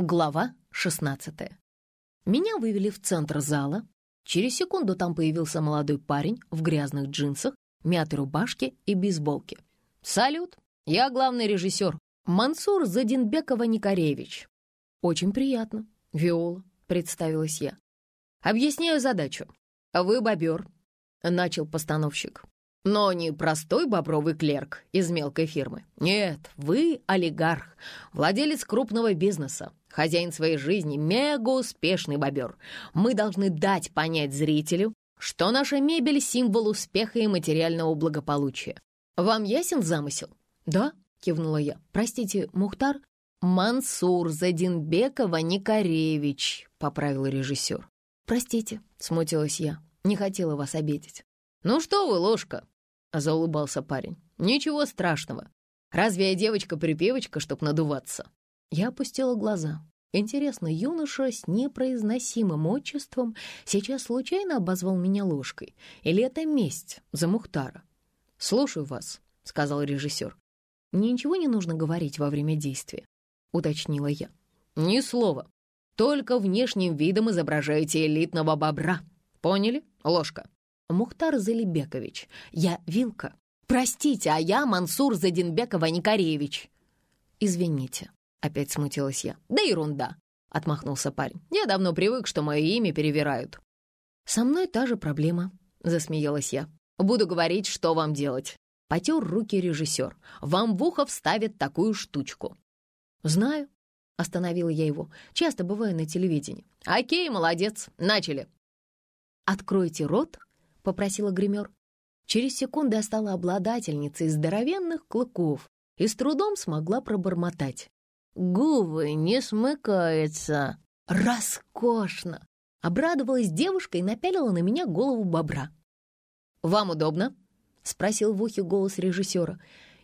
Глава 16. Меня вывели в центр зала. Через секунду там появился молодой парень в грязных джинсах, мятой рубашке и бейсболке. «Салют, я главный режиссер, Мансур Задинбекова-Никаревич». «Очень приятно, Виола», — представилась я. «Объясняю задачу. Вы бобер», — начал постановщик. Но не простой бобровый клерк из мелкой фирмы. Нет, вы олигарх, владелец крупного бизнеса, хозяин своей жизни, мега-успешный бобер. Мы должны дать понять зрителю, что наша мебель — символ успеха и материального благополучия. Вам ясен замысел? Да, кивнула я. Простите, Мухтар? Мансур Задинбекова-Никаревич, поправил режиссер. Простите, смутилась я, не хотела вас обидеть. «Ну что вы, ложка?» — заулыбался парень. «Ничего страшного. Разве я девочка-припевочка, чтоб надуваться?» Я опустила глаза. Интересно, юноша с непроизносимым отчеством сейчас случайно обозвал меня ложкой? Или это месть за Мухтара? «Слушаю вас», — сказал режиссер. «Мне ничего не нужно говорить во время действия», — уточнила я. «Ни слова. Только внешним видом изображаете элитного бобра. Поняли, ложка?» Мухтар Залибекович, я Вилка. Простите, а я Мансур Задинбекова-Никаревич. Извините, опять смутилась я. Да ерунда, отмахнулся парень. Я давно привык, что мое имя перевирают. Со мной та же проблема, засмеялась я. Буду говорить, что вам делать. Потер руки режиссер. Вам в ухо вставят такую штучку. Знаю, остановила я его. Часто бываю на телевидении. Окей, молодец, начали. Откройте рот попросила гример. Через секунду я стала обладательницей здоровенных клыков и с трудом смогла пробормотать. «Губы не смыкаются!» «Роскошно!» Обрадовалась девушка и напялила на меня голову бобра. «Вам удобно?» — спросил в ухе голос режиссера.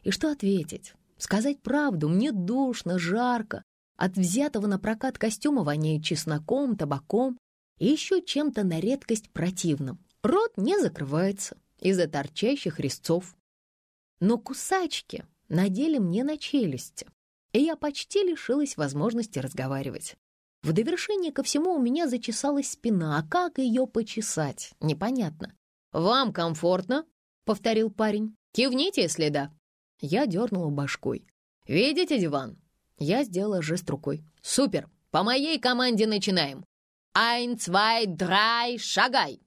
И что ответить? Сказать правду, мне душно, жарко. От взятого на прокат костюма воняет чесноком, табаком и еще чем-то на редкость противным. Рот не закрывается из-за торчащих резцов. Но кусачки надели мне на челюсти, и я почти лишилась возможности разговаривать. В довершение ко всему у меня зачесалась спина, а как ее почесать, непонятно. «Вам комфортно?» — повторил парень. «Кивните, если да». Я дернула башкой. «Видите диван?» Я сделала жест рукой. «Супер! По моей команде начинаем! Ein, zwei, drei, шагай!»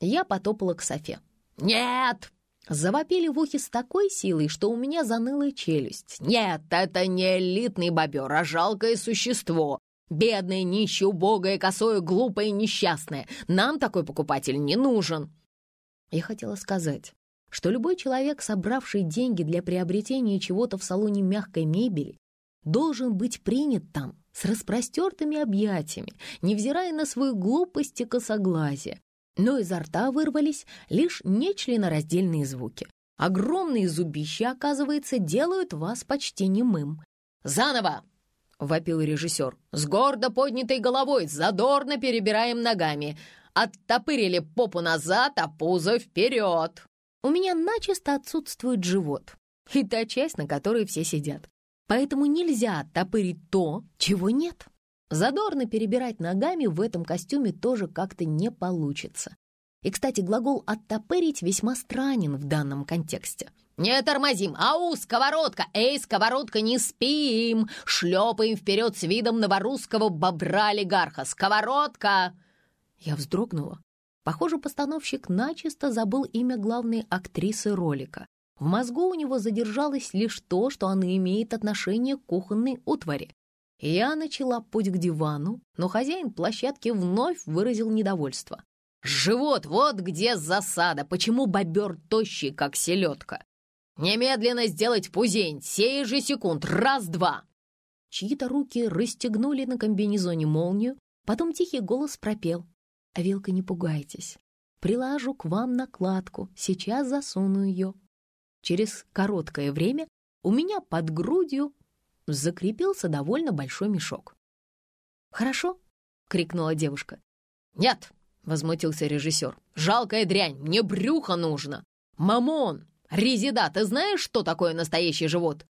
Я потопала к Софе. «Нет!» Завопили в ухе с такой силой, что у меня заныла челюсть. «Нет, это не элитный бобер, а жалкое существо. Бедное, нищее, убогое, косое, глупое, несчастное. Нам такой покупатель не нужен». Я хотела сказать, что любой человек, собравший деньги для приобретения чего-то в салоне мягкой мебели, должен быть принят там с распростертыми объятиями, невзирая на свою глупость и косоглазие но изо рта вырвались лишь нечленораздельные звуки. Огромные зубища, оказывается, делают вас почти немым. «Заново!» — вопил режиссер. «С гордо поднятой головой, задорно перебираем ногами. Оттопырили попу назад, а пузо вперед!» У меня начисто отсутствует живот и та часть, на которой все сидят. Поэтому нельзя оттопырить то, чего нет. Задорно перебирать ногами в этом костюме тоже как-то не получится. И, кстати, глагол «оттопырить» весьма странен в данном контексте. «Не тормозим! Ау, сковородка! Эй, сковородка, не спим! Шлепаем вперед с видом новорусского бобра-олигарха! Сковородка!» Я вздрогнула. Похоже, постановщик начисто забыл имя главной актрисы ролика. В мозгу у него задержалось лишь то, что она имеет отношение к кухонной утвари. Я начала путь к дивану, но хозяин площадки вновь выразил недовольство. «Живот, вот где засада! Почему бобер тощий, как селедка? Немедленно сделать пузень, сей же секунд, раз-два!» Чьи-то руки расстегнули на комбинезоне молнию, потом тихий голос пропел. «А вилка, не пугайтесь, приложу к вам накладку, сейчас засуну ее». Через короткое время у меня под грудью закрепился довольно большой мешок. «Хорошо?» — крикнула девушка. «Нет!» — возмутился режиссер. «Жалкая дрянь! Мне брюхо нужно! Мамон! Резида, ты знаешь, что такое настоящий живот?»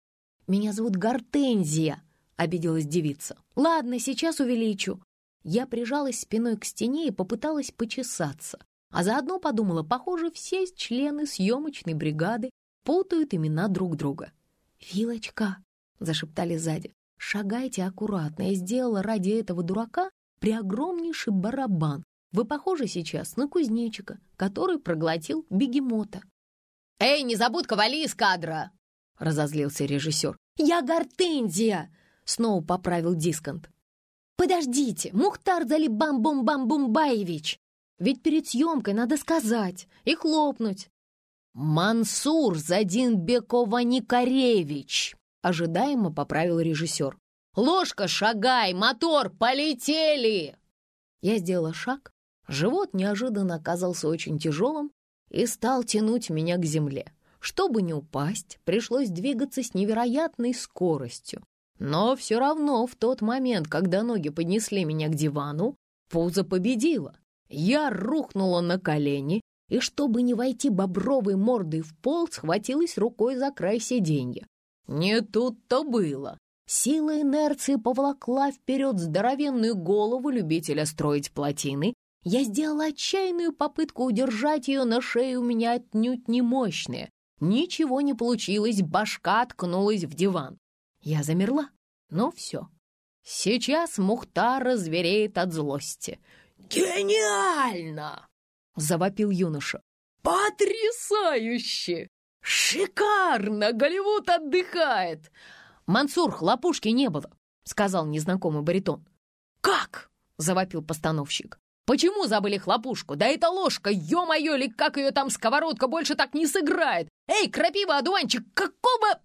«Меня зовут Гортензия!» — обиделась девица. «Ладно, сейчас увеличу». Я прижалась спиной к стене и попыталась почесаться, а заодно подумала, похоже, все члены съемочной бригады путают имена друг друга. «Вилочка», — зашептали сзади, — «шагайте аккуратно. Я сделала ради этого дурака преогромнейший барабан. Вы похожи сейчас на кузнечика, который проглотил бегемота». «Эй, не забудь вали из кадра!» — разозлился режиссер. «Я Гортензия!» — снова поправил Дисконт. «Подождите, Мухтар Залибам-Бум-Бам-Бумбаевич! Ведь перед съемкой надо сказать и хлопнуть. «Мансур Задинбекова-Никаревич!» — ожидаемо поправил режиссер. «Ложка, шагай! Мотор! Полетели!» Я сделала шаг. Живот неожиданно оказался очень тяжелым и стал тянуть меня к земле. Чтобы не упасть, пришлось двигаться с невероятной скоростью. Но все равно в тот момент, когда ноги поднесли меня к дивану, пузо победило. Я рухнула на колени и, чтобы не войти бобровой мордой в пол, схватилась рукой за край сиденья. Не тут-то было. Сила инерции поволокла вперед здоровенную голову любителя строить плотины. Я сделала отчаянную попытку удержать ее на шее у меня отнюдь не мощная. Ничего не получилось, башка ткнулась в диван. Я замерла, но все. Сейчас Мухтар развереет от злости. «Гениально!» — завопил юноша. «Потрясающе! Шикарно! Голливуд отдыхает!» «Мансур, хлопушки не было», — сказал незнакомый баритон. «Как?» — завопил постановщик. «Почему забыли хлопушку? Да это ложка, ё-моё, или как ее там сковородка больше так не сыграет! Эй, крапива, одуванчик, какого...»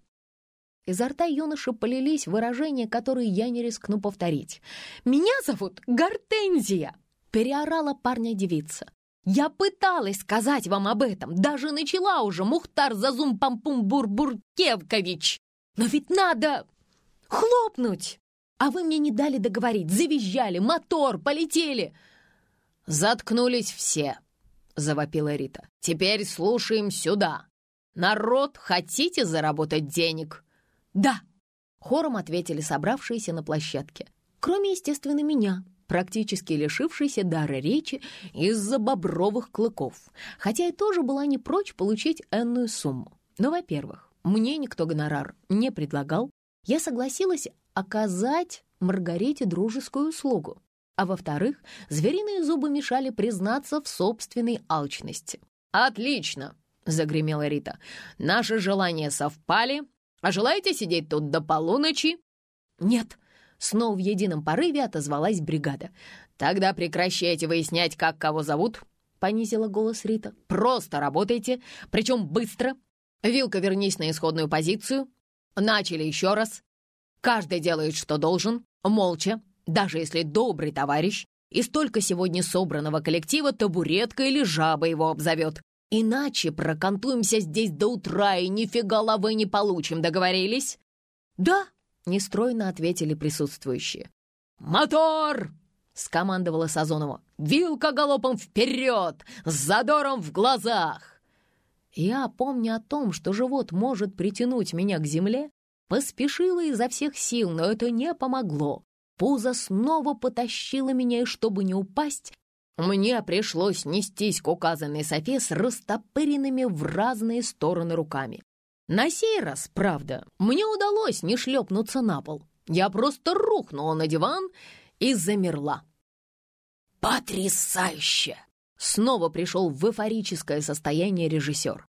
Изо рта юноши полились выражения, которые я не рискну повторить. «Меня зовут Гортензия!» — переорала парня девица. «Я пыталась сказать вам об этом, даже начала уже Мухтар Зазум-Пампум-Бур-Буркевкович! Но ведь надо хлопнуть! А вы мне не дали договорить, завизжали, мотор, полетели!» «Заткнулись все!» — завопила Рита. «Теперь слушаем сюда! Народ, хотите заработать денег?» «Да!» — хором ответили собравшиеся на площадке. Кроме, естественно, меня, практически лишившейся дара речи из-за бобровых клыков, хотя и тоже была не прочь получить энную сумму. Но, во-первых, мне никто гонорар не предлагал, я согласилась оказать Маргарите дружескую услугу. А во-вторых, звериные зубы мешали признаться в собственной алчности. «Отлично!» — загремела Рита. «Наши желания совпали. А желаете сидеть тут до полуночи?» «Нет», Снова в едином порыве отозвалась бригада. «Тогда прекращайте выяснять, как кого зовут», — понизила голос Рита. «Просто работайте, причем быстро. Вилка, вернись на исходную позицию. Начали еще раз. Каждый делает, что должен, молча, даже если добрый товарищ, и столько сегодня собранного коллектива табуретка или жаба его обзовет. Иначе прокантуемся здесь до утра и нифига лавы не получим, договорились?» «Да», — нестройно ответили присутствующие. «Мотор!» — скомандовала Сазонова. «Вилка галопом вперед! С задором в глазах!» Я, помня о том, что живот может притянуть меня к земле, поспешила изо всех сил, но это не помогло. Пузо снова потащило меня, и чтобы не упасть, мне пришлось нестись к указанной Софе с растопыренными в разные стороны руками. На сей раз, правда, мне удалось не шлепнуться на пол. Я просто рухнула на диван и замерла. «Потрясающе!» Снова пришел в эйфорическое состояние режиссер.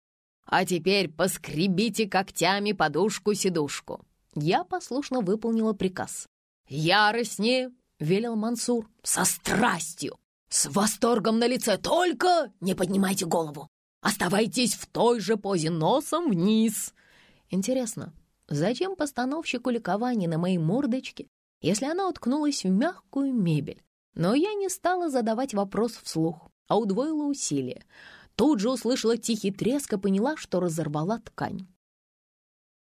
«А теперь поскребите когтями подушку-сидушку». Я послушно выполнила приказ. «Яростнее!» — велел Мансур. «Со страстью! С восторгом на лице! Только не поднимайте голову! Оставайтесь в той же позе носом вниз. Интересно, зачем постановщику ликования на моей мордочке, если она уткнулась в мягкую мебель? Но я не стала задавать вопрос вслух, а удвоила усилия. Тут же услышала тихий треск и поняла, что разорвала ткань.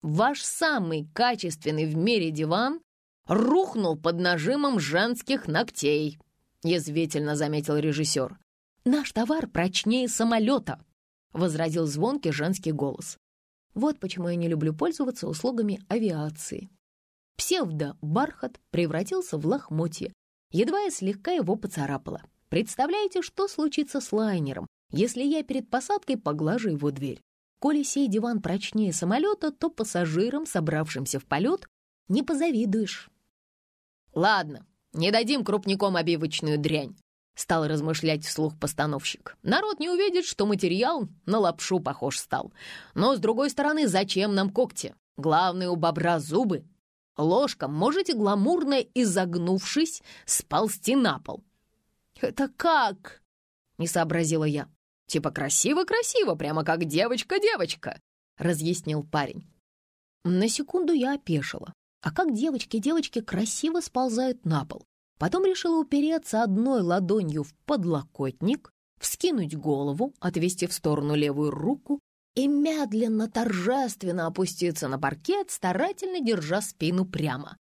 Ваш самый качественный в мире диван рухнул под нажимом женских ногтей, язвительно заметил режиссер. Наш товар прочнее самолета, возразил звонкий женский голос. Вот почему я не люблю пользоваться услугами авиации. Псевдо-бархат превратился в лохмотье. Едва я слегка его поцарапала. Представляете, что случится с лайнером, если я перед посадкой поглажу его дверь? Коли сей диван прочнее самолета, то пассажирам, собравшимся в полет, не позавидуешь. «Ладно, не дадим крупником обивочную дрянь», — стал размышлять вслух постановщик. «Народ не увидит, что материал на лапшу похож стал. Но, с другой стороны, зачем нам когти? Главное, у бобра зубы. Ложком можете гламурно изогнувшись сползти на пол». «Это как?» — не сообразила я. «Типа красиво-красиво, прямо как девочка-девочка», — разъяснил парень. На секунду я опешила. А как девочки-девочки красиво сползают на пол. Потом решила упереться одной ладонью в подлокотник, вскинуть голову, отвести в сторону левую руку и медленно, торжественно опуститься на паркет, старательно держа спину прямо.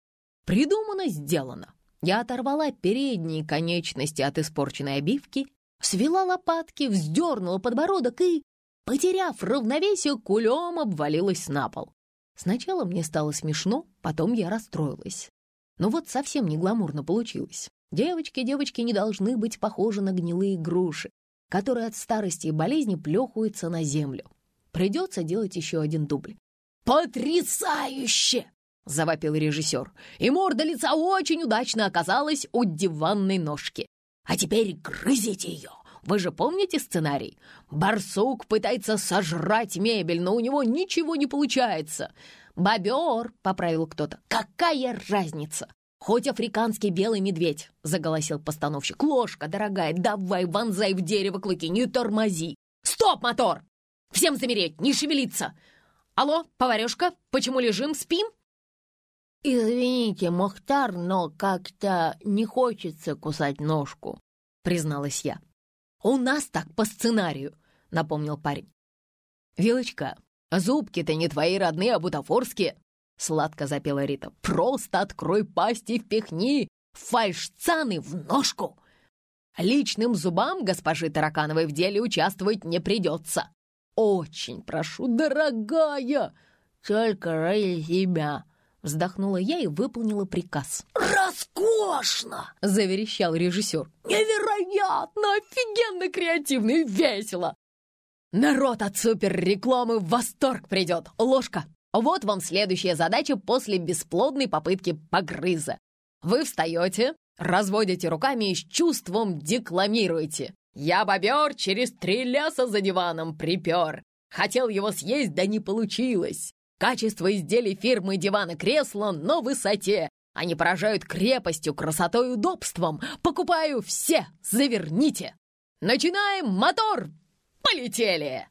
Придумано, сделано. Я оторвала передние конечности от испорченной обивки свела лопатки, вздернула подбородок и, потеряв равновесие, кулем обвалилась на пол. Сначала мне стало смешно, потом я расстроилась. Но вот совсем не гламурно получилось. Девочки, девочки не должны быть похожи на гнилые груши, которые от старости и болезни плехаются на землю. Придется делать еще один дубль. «Потрясающе!» — завопил режиссер. И морда лица очень удачно оказалась у диванной ножки. А теперь грызите ее. Вы же помните сценарий? Барсук пытается сожрать мебель, но у него ничего не получается. «Бобер», — поправил кто-то. «Какая разница?» «Хоть африканский белый медведь», — заголосил постановщик. «Ложка, дорогая, давай вонзай в дерево клыки, не тормози!» «Стоп, мотор! Всем замереть, не шевелиться! Алло, поварешка, почему лежим, спим?» «Извините, Мохтар, но как-то не хочется кусать ножку», — призналась я. «У нас так по сценарию», — напомнил парень. «Вилочка, зубки-то не твои родные, а бутафорские», — сладко запела Рита. «Просто открой пасть и впихни фальшцаны в ножку. Личным зубам госпожи Таракановой в деле участвовать не придется. Очень прошу, дорогая, только ради себя», Вздохнула я и выполнила приказ. «Роскошно!» — заверещал режиссер. «Невероятно! Офигенно креативно и весело! Народ от суперрекламы в восторг придет! Ложка, вот вам следующая задача после бесплодной попытки погрыза. Вы встаете, разводите руками и с чувством декламируете. «Я бобер через три ляса за диваном припер. Хотел его съесть, да не получилось. Качество изделий фирмы «Диван и кресло» на высоте. Они поражают крепостью, красотой удобством. Покупаю все, заверните. Начинаем мотор! Полетели!»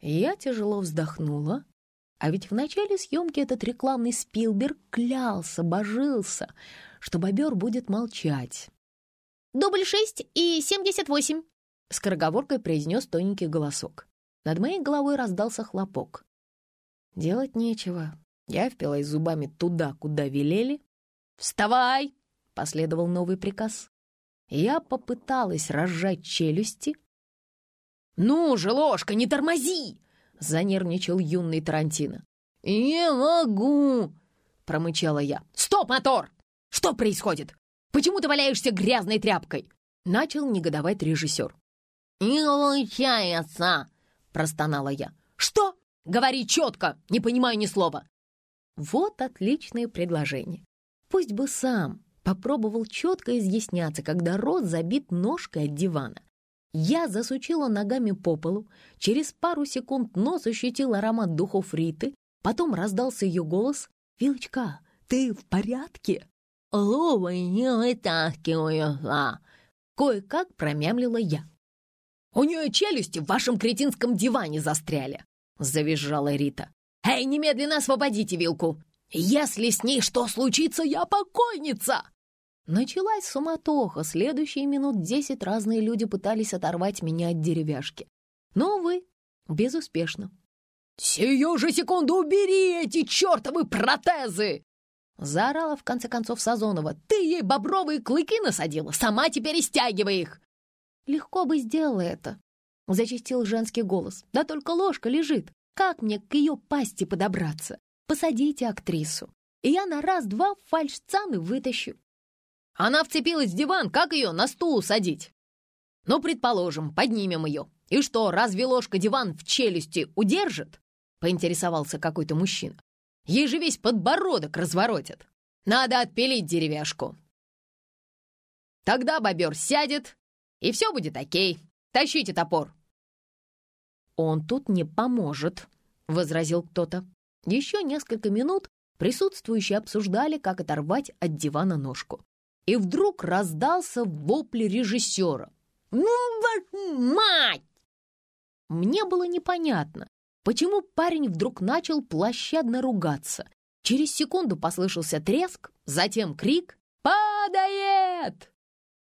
Я тяжело вздохнула. А ведь в начале съемки этот рекламный Спилберг клялся, божился, что бобер будет молчать. «Дубль шесть и семьдесят восемь», — скороговоркой произнес тоненький голосок. Над моей головой раздался хлопок. Делать нечего. Я впилась зубами туда, куда велели. «Вставай!» — последовал новый приказ. Я попыталась разжать челюсти. «Ну же, ложка, не тормози!» — занервничал юный Тарантино. «Не могу!» — промычала я. «Стоп, мотор! Что происходит? Почему ты валяешься грязной тряпкой?» Начал негодовать режиссер. «Не получается!» — простонала я. «Что?» Говори четко, не понимаю ни слова!» Вот отличное предложение. Пусть бы сам попробовал четко изъясняться, когда рот забит ножкой от дивана. Я засучила ногами по полу, через пару секунд нос ощутил аромат духов Риты, потом раздался ее голос «Вилочка, ты в порядке?» «Ловы не вытаскиваю, а!» Кое-как промямлила я. «У нее челюсти в вашем кретинском диване застряли!» — завизжала Рита. «Эй, немедленно освободите вилку! Если с ней что случится, я покойница!» Началась суматоха. Следующие минут десять разные люди пытались оторвать меня от деревяшки. Но, увы, безуспешно. «Сию же секунду убери эти чертовы протезы!» Заорала в конце концов Сазонова. «Ты ей бобровые клыки насадила, сама теперь и стягивай их!» Легко бы сделала это, — зачастил женский голос. «Да только ложка лежит. Как мне к ее пасти подобраться? Посадите актрису. и я на раз-два фальшцаны вытащу. Она вцепилась в диван, как ее на стул усадить? Ну, предположим, поднимем ее. И что, разве ложка диван в челюсти удержит? Поинтересовался какой-то мужчина. Ей же весь подбородок разворотят. Надо отпилить деревяшку. Тогда бобер сядет, и все будет окей. Тащите топор. Он тут не поможет, возразил кто-то. Еще несколько минут присутствующие обсуждали, как оторвать от дивана ножку. И вдруг раздался вопль режиссера. «Ну, вашу мать!» Мне было непонятно, почему парень вдруг начал площадно ругаться. Через секунду послышался треск, затем крик «Падает!».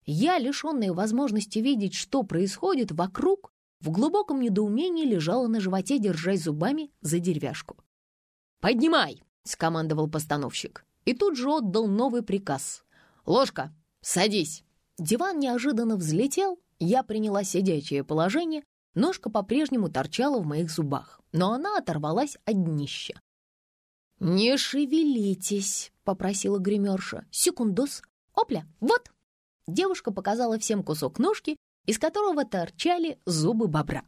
Я, лишенная возможности видеть, что происходит вокруг, в глубоком недоумении лежала на животе, держась зубами за деревяшку. «Поднимай!» — скомандовал постановщик. И тут же отдал новый приказ. «Ложка, садись!» Диван неожиданно взлетел, я приняла сидячее положение, ножка по-прежнему торчала в моих зубах, но она оторвалась от днища. «Не шевелитесь!» — попросила гримерша. «Секундос! Опля, вот!» Девушка показала всем кусок ножки, из которого торчали зубы бобра.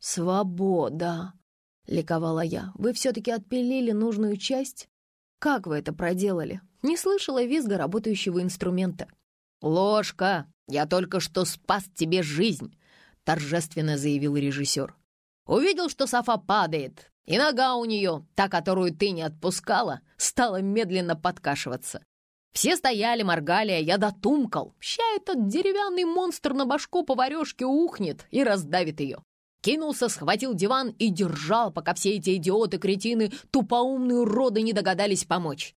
«Свобода!» — ликовала я. «Вы все-таки отпилили нужную часть? Как вы это проделали?» Не слышала визга работающего инструмента. «Ложка, я только что спас тебе жизнь!» — торжественно заявил режиссер. «Увидел, что Софа падает, и нога у нее, та, которую ты не отпускала, стала медленно подкашиваться. Все стояли, моргали, а я дотумкал. Ща этот деревянный монстр на башку поварешки ухнет и раздавит ее. Кинулся, схватил диван и держал, пока все эти идиоты-кретины, тупоумные уроды не догадались помочь.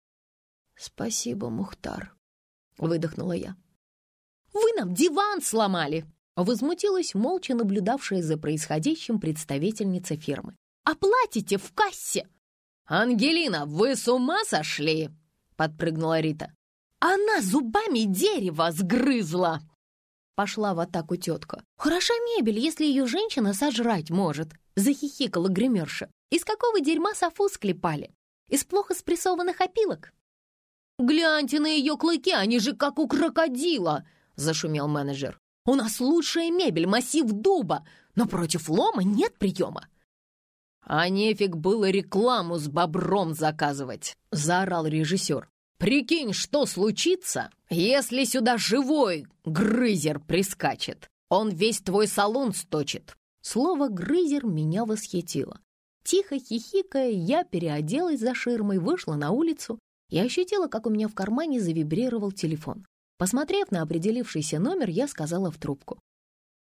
«Спасибо, Мухтар», — выдохнула я. «Вы нам диван сломали!» — возмутилась молча наблюдавшая за происходящим представительница фирмы. «Оплатите в кассе!» «Ангелина, вы с ума сошли?» — подпрыгнула Рита. Она зубами дерево сгрызла!» Пошла в атаку тетка. «Хороша мебель, если ее женщина сожрать может!» Захихикала гримерша. «Из какого дерьма софу склепали? Из плохо спрессованных опилок?» «Гляньте на ее клыки, они же как у крокодила!» Зашумел менеджер. «У нас лучшая мебель, массив дуба, но против лома нет приема!» «А нефиг было рекламу с бобром заказывать!» Заорал режиссер. Прикинь, что случится, если сюда живой грызер прискачет. Он весь твой салон сточит. Слово «грызер» меня восхитило. Тихо хихикая, я переоделась за ширмой, вышла на улицу и ощутила, как у меня в кармане завибрировал телефон. Посмотрев на определившийся номер, я сказала в трубку.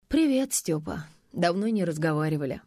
«Привет, Степа. Давно не разговаривали.